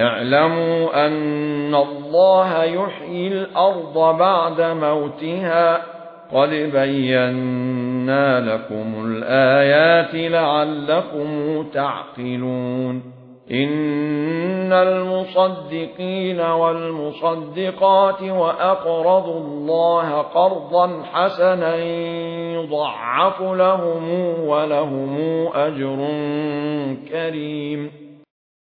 اعلموا أن الله يحيي الأرض بعد موتها. قد بينا لكم الآيات لعلكم تعقلون. إن المصدقين والمصدقات وأقرضوا الله قرضا حسنا يضعف لهم ولهم أجر كريم.